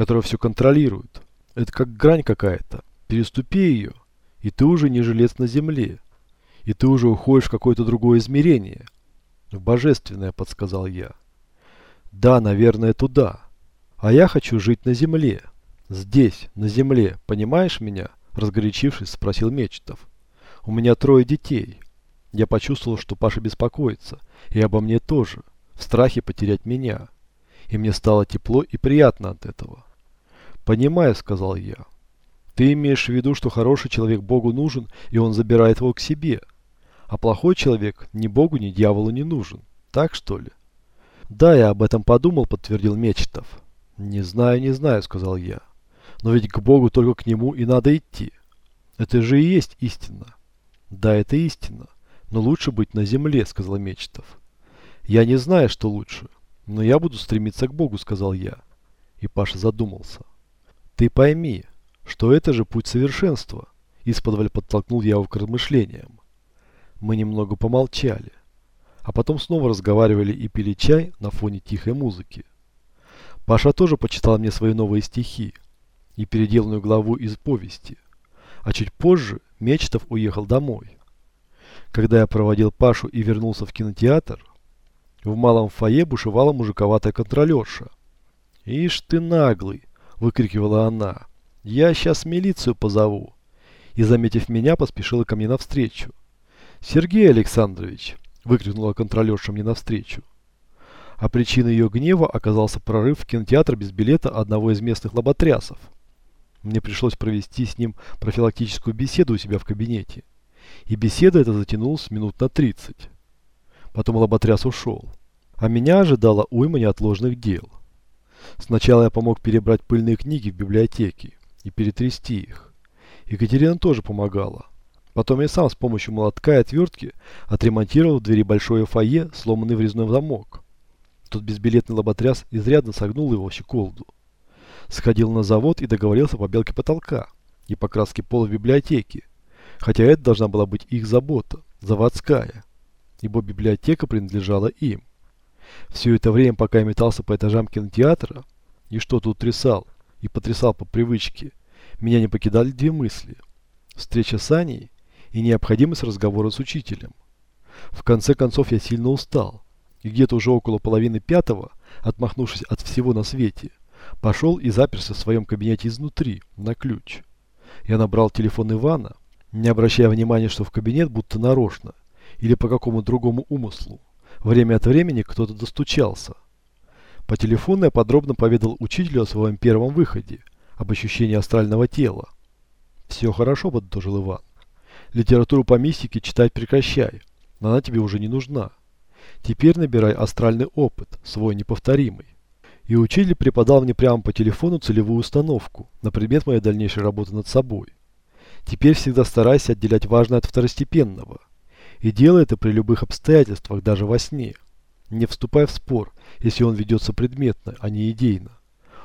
которая все контролирует. Это как грань какая-то. Переступи ее, и ты уже не жилец на земле. И ты уже уходишь в какое-то другое измерение. В божественное, подсказал я. Да, наверное, туда. А я хочу жить на земле. Здесь, на земле, понимаешь меня? Разгорячившись, спросил Мечетов. У меня трое детей. Я почувствовал, что Паша беспокоится. И обо мне тоже. В страхе потерять меня. И мне стало тепло и приятно от этого. Понимаю, сказал я. Ты имеешь в виду, что хороший человек Богу нужен, и он забирает его к себе. А плохой человек ни Богу, ни дьяволу не нужен. Так что ли? Да, я об этом подумал, подтвердил Мечетов. Не знаю, не знаю, сказал я. Но ведь к Богу только к нему и надо идти. Это же и есть истина. Да, это истина. Но лучше быть на земле, сказал Мечетов. Я не знаю, что лучше. Но я буду стремиться к Богу, сказал я. И Паша задумался. Ты пойми, что это же путь совершенства, исподволь подтолкнул я его к размышлениям. Мы немного помолчали, а потом снова разговаривали и пили чай на фоне тихой музыки. Паша тоже почитал мне свои новые стихи и переделанную главу из повести, а чуть позже Мечтов уехал домой. Когда я проводил Пашу и вернулся в кинотеатр, в малом фойе бушевала мужиковатая контролерша. «Ишь ты наглый!» выкрикивала она. «Я сейчас милицию позову!» И, заметив меня, поспешила ко мне навстречу. «Сергей Александрович!» – выкрикнула контролерша мне навстречу. А причиной ее гнева оказался прорыв в кинотеатр без билета одного из местных лоботрясов. Мне пришлось провести с ним профилактическую беседу у себя в кабинете. И беседа эта затянулась минут на 30. Потом лоботряс ушел. А меня ожидала уйма неотложных дел. Сначала я помог перебрать пыльные книги в библиотеке и перетрясти их. Екатерина тоже помогала. Потом я сам с помощью молотка и отвертки отремонтировал в двери большое фойе, сломанный врезной замок. Тот безбилетный лоботряс изрядно согнул его в щеколду. Сходил на завод и договорился по белке потолка и покраске пола в библиотеке, хотя это должна была быть их забота, заводская, ибо библиотека принадлежала им. Все это время, пока я метался по этажам кинотеатра, и что-то утрясал, и потрясал по привычке, меня не покидали две мысли. Встреча с Аней и необходимость разговора с учителем. В конце концов я сильно устал, и где-то уже около половины пятого, отмахнувшись от всего на свете, пошел и заперся в своем кабинете изнутри, на ключ. Я набрал телефон Ивана, не обращая внимания, что в кабинет будто нарочно, или по какому-то другому умыслу. Время от времени кто-то достучался. По телефону я подробно поведал учителю о своем первом выходе, об ощущении астрального тела. «Все хорошо», — подытожил Иван. «Литературу по мистике читать прекращай, она тебе уже не нужна. Теперь набирай астральный опыт, свой неповторимый». И учитель преподал мне прямо по телефону целевую установку на предмет моей дальнейшей работы над собой. Теперь всегда старайся отделять важное от второстепенного – и делай это при любых обстоятельствах, даже во сне. Не вступай в спор, если он ведется предметно, а не идейно.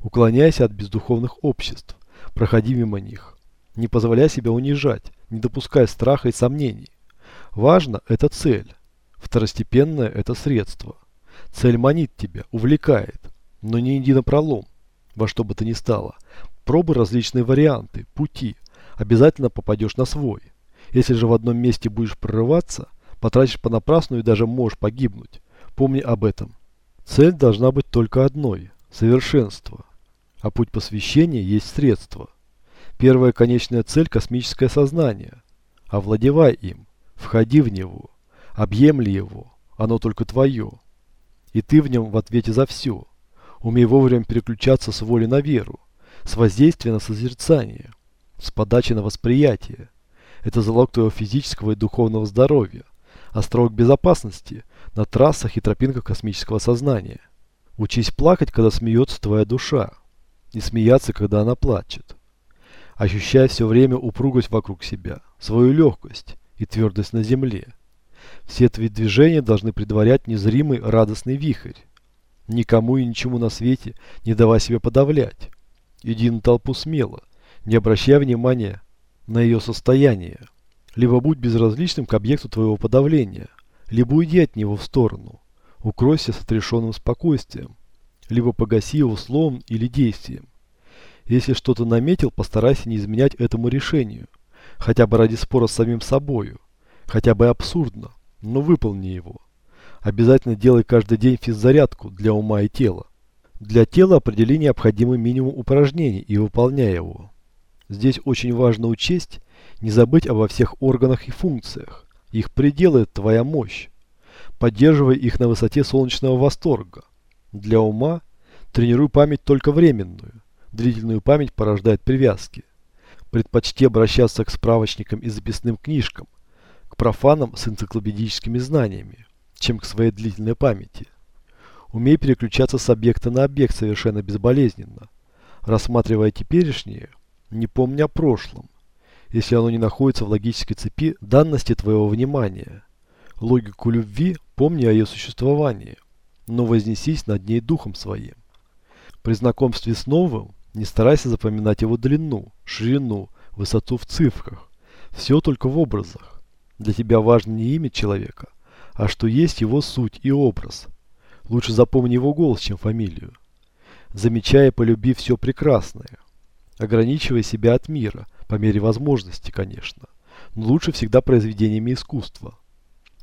Уклоняйся от бездуховных обществ, проходи мимо них. Не позволяй себя унижать, не допускай страха и сомнений. Важно – это цель. Второстепенное – это средство. Цель манит тебя, увлекает. Но не иди на пролом, во что бы то ни стало. Пробуй различные варианты, пути. Обязательно попадешь на свой. Если же в одном месте будешь прорываться, потратишь понапрасну и даже можешь погибнуть. Помни об этом. Цель должна быть только одной – совершенство. А путь посвящения есть средство. Первая конечная цель – космическое сознание. Овладевай им, входи в него, объемли его, оно только твое. И ты в нем в ответе за все. Умей вовремя переключаться с воли на веру, с воздействия на созерцание, с подачи на восприятие. Это залог твоего физического и духовного здоровья, а островок безопасности на трассах и тропинках космического сознания. Учись плакать, когда смеется твоя душа, и смеяться, когда она плачет. Ощущай все время упругость вокруг себя, свою легкость и твердость на земле. Все твои движения должны предварять незримый радостный вихрь. Никому и ничему на свете не давай себя подавлять. Иди на толпу смело, не обращая внимания на ее состояние. Либо будь безразличным к объекту твоего подавления, либо уйди от него в сторону. Укройся с отрешенным спокойствием, либо погаси его словом или действием. Если что-то наметил, постарайся не изменять этому решению, хотя бы ради спора с самим собою, хотя бы абсурдно, но выполни его. Обязательно делай каждый день физзарядку для ума и тела. Для тела определи необходимый минимум упражнений и выполняй его. Здесь очень важно учесть, не забыть обо всех органах и функциях. Их пределы – твоя мощь. Поддерживай их на высоте солнечного восторга. Для ума тренируй память только временную. Длительную память порождает привязки. Предпочти обращаться к справочникам и записным книжкам, к профанам с энциклопедическими знаниями, чем к своей длительной памяти. Умей переключаться с объекта на объект совершенно безболезненно, рассматривая теперешние – не помня о прошлом, если оно не находится в логической цепи данности твоего внимания. Логику любви помни о ее существовании, но вознесись над ней духом своим. При знакомстве с новым не старайся запоминать его длину, ширину, высоту в цифрах. Все только в образах. Для тебя важно не имя человека, а что есть его суть и образ. Лучше запомни его голос, чем фамилию. Замечая и полюби все прекрасное – ограничивая себя от мира, по мере возможности, конечно. Но лучше всегда произведениями искусства.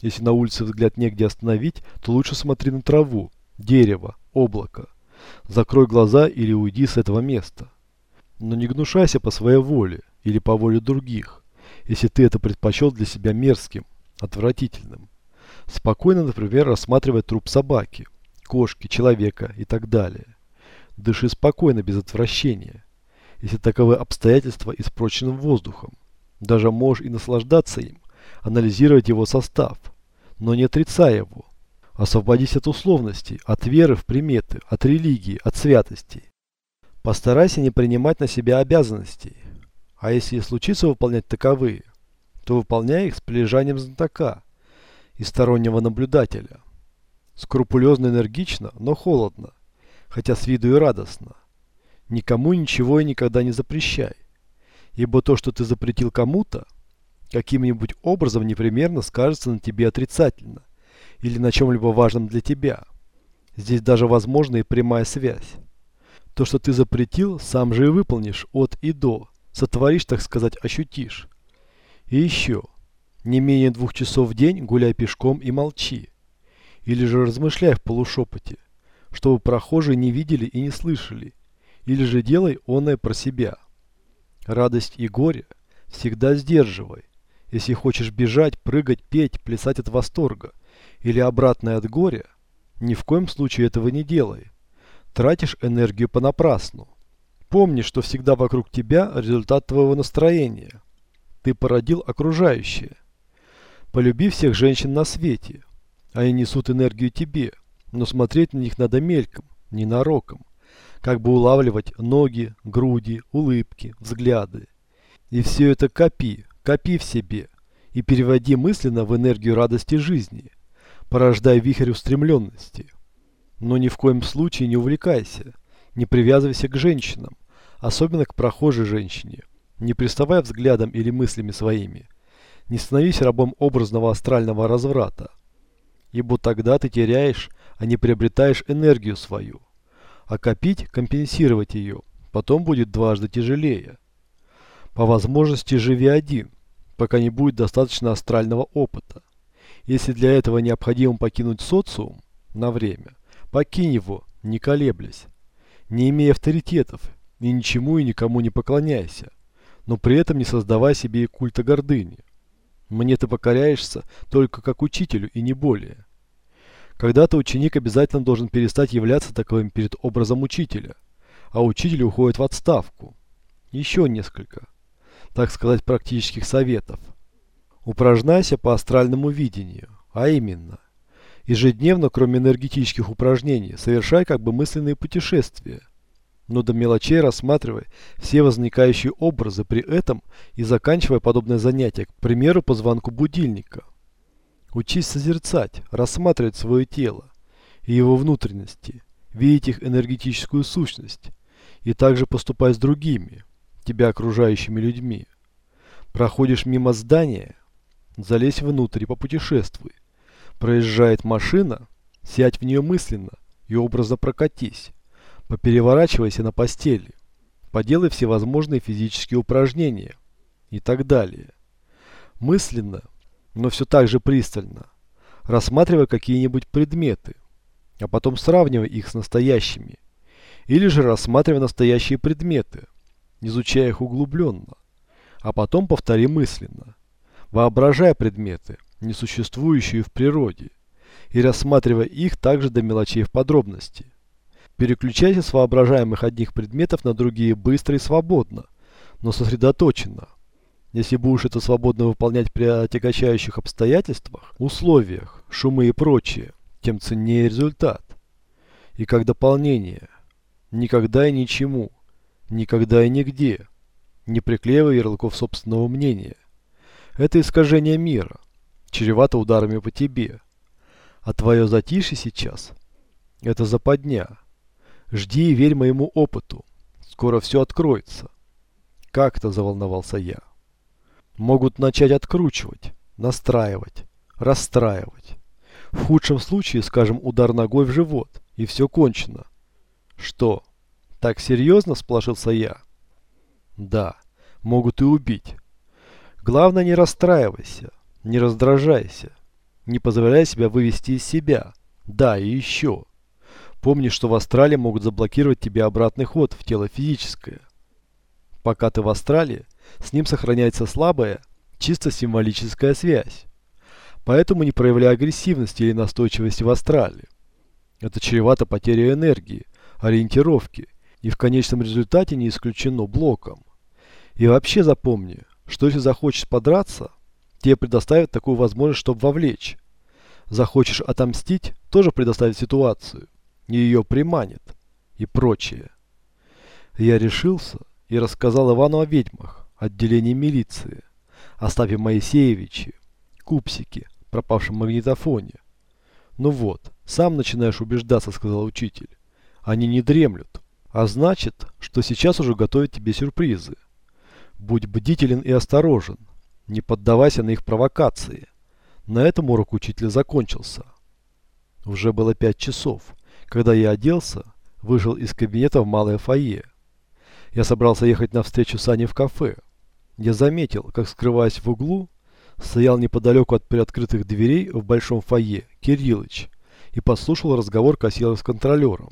Если на улице взгляд негде остановить, то лучше смотри на траву, дерево, облако. Закрой глаза или уйди с этого места. Но не гнушайся по своей воле или по воле других, если ты это предпочел для себя мерзким, отвратительным. Спокойно, например, рассматривай труп собаки, кошки, человека и так далее. Дыши спокойно, без отвращения если таковые обстоятельства испорчены воздухом. Даже можешь и наслаждаться им, анализировать его состав, но не отрицай его. Освободись от условностей, от веры в приметы, от религии, от святости. Постарайся не принимать на себя обязанностей. А если и случится выполнять таковые, то выполняй их с прилежанием знатока и стороннего наблюдателя. Скрупулезно энергично, но холодно, хотя с виду и радостно. Никому ничего и никогда не запрещай, ибо то, что ты запретил кому-то, каким-нибудь образом непременно скажется на тебе отрицательно или на чем-либо важном для тебя. Здесь даже возможна и прямая связь. То, что ты запретил, сам же и выполнишь от и до, сотворишь, так сказать, ощутишь. И еще. Не менее двух часов в день гуляй пешком и молчи. Или же размышляй в полушепоте, чтобы прохожие не видели и не слышали, или же делай оное про себя. Радость и горе всегда сдерживай. Если хочешь бежать, прыгать, петь, плясать от восторга или обратное от горя, ни в коем случае этого не делай. Тратишь энергию понапрасну. Помни, что всегда вокруг тебя результат твоего настроения. Ты породил окружающее. Полюби всех женщин на свете. Они несут энергию тебе, но смотреть на них надо мельком, ненароком как бы улавливать ноги, груди, улыбки, взгляды. И все это копи, копи в себе и переводи мысленно в энергию радости жизни, порождая вихрь устремленности. Но ни в коем случае не увлекайся, не привязывайся к женщинам, особенно к прохожей женщине, не приставая взглядом или мыслями своими, не становись рабом образного астрального разврата, ибо тогда ты теряешь, а не приобретаешь энергию свою а копить, компенсировать ее. Потом будет дважды тяжелее. По возможности живи один, пока не будет достаточно астрального опыта. Если для этого необходимо покинуть социум на время, покинь его, не колеблясь. Не имей авторитетов и ничему и никому не поклоняйся, но при этом не создавай себе и культа гордыни. Мне ты покоряешься только как учителю и не более. Когда-то ученик обязательно должен перестать являться таковым перед образом учителя, а учитель уходит в отставку. Еще несколько, так сказать, практических советов. Упражняйся по астральному видению, а именно, ежедневно, кроме энергетических упражнений, совершай как бы мысленные путешествия, но до мелочей рассматривай все возникающие образы при этом и заканчивая подобное занятие, к примеру, по звонку будильника – Учись созерцать, рассматривать свое тело и его внутренности, видеть их энергетическую сущность и также поступать с другими, тебя окружающими людьми. Проходишь мимо здания, залезь внутрь и попутешествуй. Проезжает машина, сядь в нее мысленно и образно прокатись. Попереворачивайся на постели. Поделай всевозможные физические упражнения и так далее. Мысленно – но все так же пристально, рассматривая какие-нибудь предметы, а потом сравнивая их с настоящими, или же рассматривая настоящие предметы, изучая их углубленно, а потом повтори мысленно, воображая предметы, не существующие в природе, и рассматривая их также до мелочей в подробности. Переключайся с воображаемых одних предметов на другие быстро и свободно, но сосредоточенно, если будешь это свободно выполнять при отягощающих обстоятельствах, условиях, шумы и прочее, тем ценнее результат. И как дополнение. Никогда и ничему. Никогда и нигде. Не приклеивая ярлыков собственного мнения. Это искажение мира. Чревато ударами по тебе. А твое затишье сейчас – это западня. Жди и верь моему опыту. Скоро все откроется. Как-то заволновался я могут начать откручивать, настраивать, расстраивать. В худшем случае, скажем, удар ногой в живот, и все кончено. Что, так серьезно, сплошился я? Да, могут и убить. Главное, не расстраивайся, не раздражайся, не позволяй себя вывести из себя. Да, и еще. Помни, что в астрале могут заблокировать тебе обратный ход в тело физическое. Пока ты в астрале – с ним сохраняется слабая, чисто символическая связь. Поэтому не проявляя агрессивности или настойчивости в астрале. Это чревато потерей энергии, ориентировки и в конечном результате не исключено блоком. И вообще запомни, что если захочешь подраться, тебе предоставят такую возможность, чтобы вовлечь. Захочешь отомстить, тоже предоставят ситуацию, и ее приманит и прочее. Я решился и рассказал Ивану о ведьмах отделение милиции, оставив Моисеевича, Купсике, пропавшем в магнитофоне. «Ну вот, сам начинаешь убеждаться», — сказал учитель. «Они не дремлют, а значит, что сейчас уже готовят тебе сюрпризы. Будь бдителен и осторожен, не поддавайся на их провокации». На этом урок учителя закончился. Уже было пять часов, когда я оделся, вышел из кабинета в малое фойе. Я собрался ехать на встречу с Аней в кафе, я заметил, как, скрываясь в углу, стоял неподалеку от приоткрытых дверей в большом фойе Кириллыч и послушал разговор Косилов с контролером.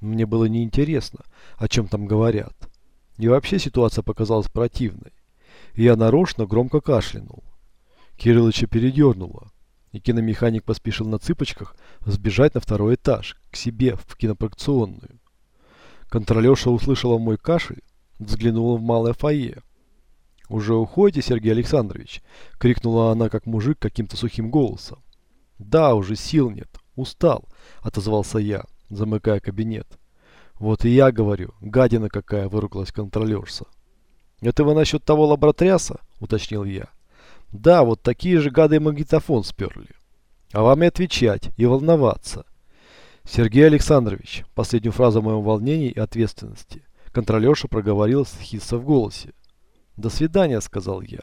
Мне было неинтересно, о чем там говорят. И вообще ситуация показалась противной. И я нарочно громко кашлянул. Кириллыча передернуло, и киномеханик поспешил на цыпочках сбежать на второй этаж, к себе, в кинопрокционную. Контролерша услышала мой кашель, взглянула в малое фойе. «Уже уходите, Сергей Александрович!» — крикнула она, как мужик, каким-то сухим голосом. «Да, уже сил нет. Устал!» — отозвался я, замыкая кабинет. «Вот и я говорю, гадина какая!» — выругалась контролерша. «Это вы насчет того лаборатряса?» — уточнил я. «Да, вот такие же гады магнитофон сперли. А вам и отвечать, и волноваться». «Сергей Александрович», — последнюю фразу о моем волнении и ответственности, контролерша проговорила с хисса в голосе. «До свидания», — сказал я.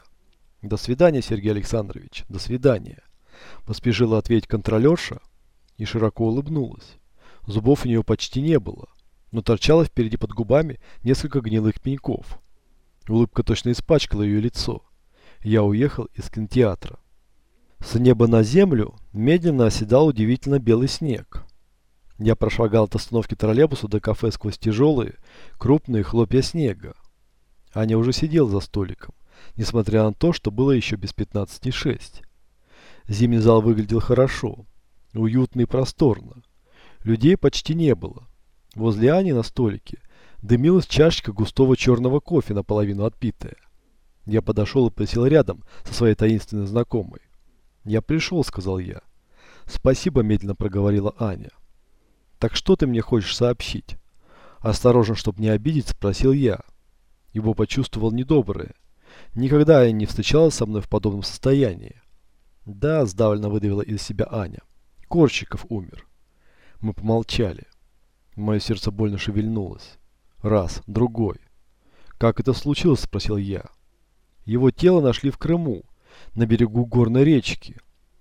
«До свидания, Сергей Александрович, до свидания», — поспешила ответить контролерша и широко улыбнулась. Зубов у нее почти не было, но торчало впереди под губами несколько гнилых пеньков. Улыбка точно испачкала ее лицо. Я уехал из кинотеатра. С неба на землю медленно оседал удивительно белый снег. Я прошагал от остановки троллейбуса до кафе сквозь тяжелые, крупные хлопья снега. Аня уже сидел за столиком, несмотря на то, что было еще без 15.6. Зимний зал выглядел хорошо, уютно и просторно. Людей почти не было. Возле Ани на столике дымилась чашечка густого черного кофе, наполовину отпитая. Я подошел и присел рядом со своей таинственной знакомой. «Я пришел», — сказал я. «Спасибо», — медленно проговорила Аня. «Так что ты мне хочешь сообщить?» Осторожно, чтобы не обидеть, спросил я его почувствовал недоброе. Никогда я не встречалась со мной в подобном состоянии. Да, сдавленно выдавила из себя Аня. Корчиков умер. Мы помолчали. Мое сердце больно шевельнулось. Раз, другой. «Как это случилось?» – спросил я. Его тело нашли в Крыму, на берегу горной речки.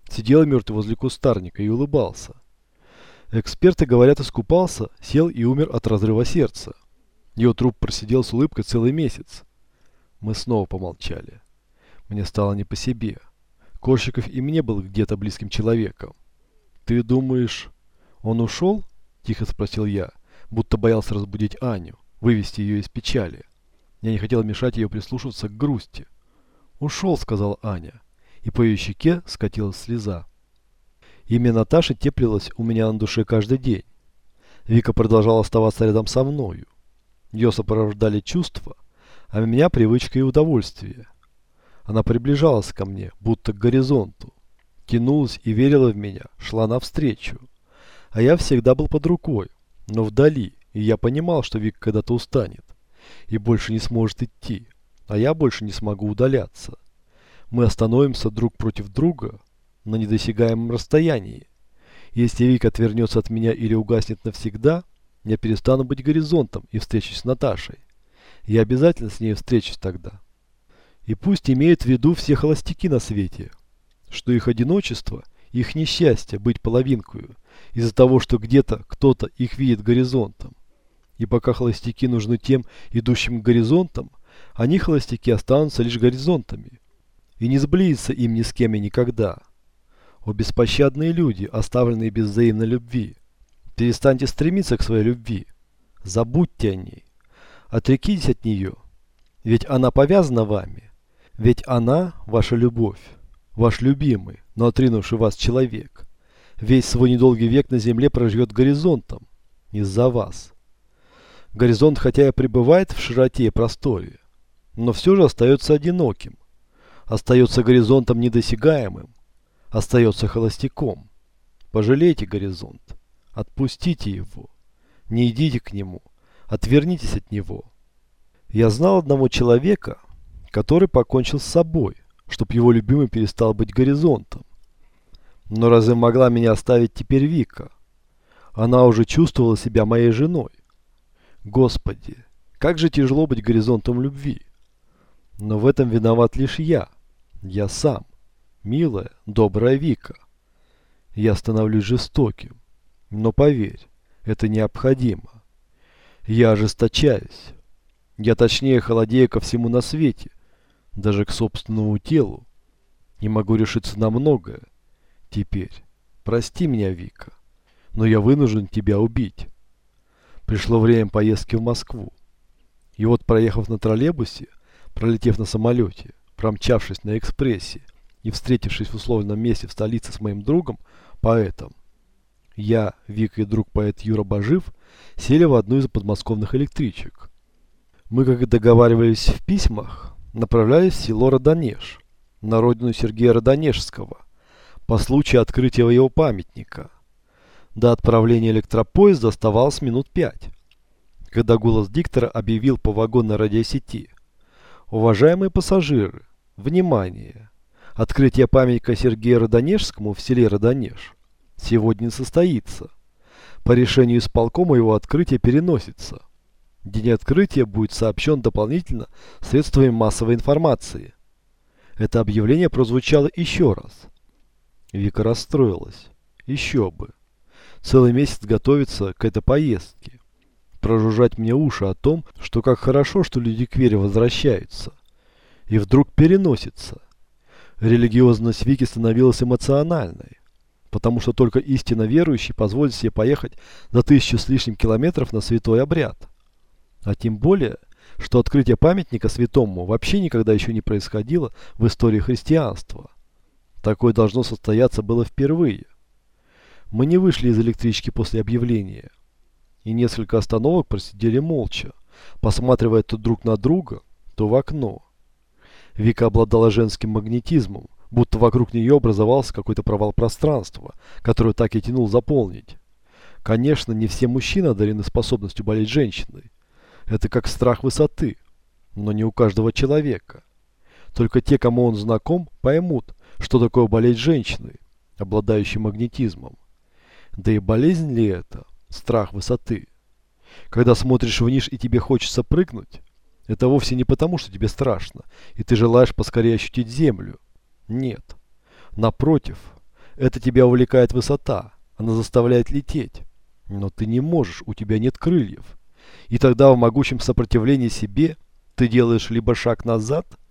Сидел мертвый возле кустарника и улыбался. Эксперты говорят, искупался, сел и умер от разрыва сердца. Ее труп просидел с улыбкой целый месяц. Мы снова помолчали. Мне стало не по себе. Корщиков и мне был где-то близким человеком. «Ты думаешь, он ушел?» – тихо спросил я, будто боялся разбудить Аню, вывести ее из печали. Я не хотел мешать ее прислушиваться к грусти. «Ушел», – сказал Аня, и по ее щеке скатилась слеза. Имя Наташи теплилось у меня на душе каждый день. Вика продолжала оставаться рядом со мною. Ее сопровождали чувства, а меня привычка и удовольствие. Она приближалась ко мне, будто к горизонту. кинулась и верила в меня, шла навстречу. А я всегда был под рукой, но вдали, и я понимал, что Вик когда-то устанет. И больше не сможет идти, а я больше не смогу удаляться. Мы остановимся друг против друга на недосягаемом расстоянии. Если Вик отвернется от меня или угаснет навсегда – я перестану быть горизонтом и встречусь с Наташей. Я обязательно с ней встречусь тогда. И пусть имеют в виду все холостяки на свете, что их одиночество, их несчастье быть половинкою из-за того, что где-то кто-то их видит горизонтом. И пока холостяки нужны тем, идущим к горизонтам, они, холостяки, останутся лишь горизонтами. И не сблизится им ни с кем и никогда. О беспощадные люди, оставленные без взаимной любви. Перестаньте стремиться к своей любви. Забудьте о ней. Отрекитесь от нее. Ведь она повязана вами. Ведь она – ваша любовь. Ваш любимый, но отринувший вас человек. Весь свой недолгий век на земле проживет горизонтом. Из-за вас. Горизонт хотя и пребывает в широте и просторе, но все же остается одиноким. Остается горизонтом недосягаемым. Остается холостяком. Пожалейте горизонт. Отпустите его. Не идите к нему. Отвернитесь от него. Я знал одного человека, который покончил с собой, чтоб его любимый перестал быть горизонтом. Но разве могла меня оставить теперь Вика? Она уже чувствовала себя моей женой. Господи, как же тяжело быть горизонтом любви. Но в этом виноват лишь я. Я сам. Милая, добрая Вика. Я становлюсь жестоким. Но поверь, это необходимо. Я ожесточаюсь. Я точнее холодею ко всему на свете, даже к собственному телу. Не могу решиться на многое. Теперь, прости меня, Вика, но я вынужден тебя убить. Пришло время поездки в Москву. И вот, проехав на троллейбусе, пролетев на самолете, промчавшись на экспрессе и встретившись в условном месте в столице с моим другом, поэтом, я, Вика и друг поэт Юра Бажив сели в одну из подмосковных электричек. Мы, как и договаривались в письмах, направлялись в село Родонеж, на родину Сергея Родонежского, по случаю открытия его памятника. До отправления электропоезда оставалось минут пять, когда голос диктора объявил по вагонной радиосети. «Уважаемые пассажиры, внимание! Открытие памятника Сергея Родонежскому в селе Родонеж – сегодня состоится. По решению исполкома его открытие переносится. День открытия будет сообщен дополнительно средствами массовой информации. Это объявление прозвучало еще раз. Вика расстроилась. Еще бы. Целый месяц готовится к этой поездке. Прожужжать мне уши о том, что как хорошо, что люди к вере возвращаются. И вдруг переносится. Религиозность Вики становилась эмоциональной потому что только истинно верующий позволит себе поехать за тысячу с лишним километров на святой обряд. А тем более, что открытие памятника святому вообще никогда еще не происходило в истории христианства. Такое должно состояться было впервые. Мы не вышли из электрички после объявления. И несколько остановок просидели молча, посматривая то друг на друга, то в окно. Вика обладала женским магнетизмом, будто вокруг нее образовался какой-то провал пространства, которое так и тянул заполнить. Конечно, не все мужчины одарены способностью болеть женщиной. Это как страх высоты, но не у каждого человека. Только те, кому он знаком, поймут, что такое болеть женщиной, обладающей магнетизмом. Да и болезнь ли это? Страх высоты. Когда смотришь вниз и тебе хочется прыгнуть, это вовсе не потому, что тебе страшно, и ты желаешь поскорее ощутить землю. Нет. Напротив, это тебя увлекает высота. Она заставляет лететь. Но ты не можешь, у тебя нет крыльев. И тогда в могучем сопротивлении себе ты делаешь либо шаг назад –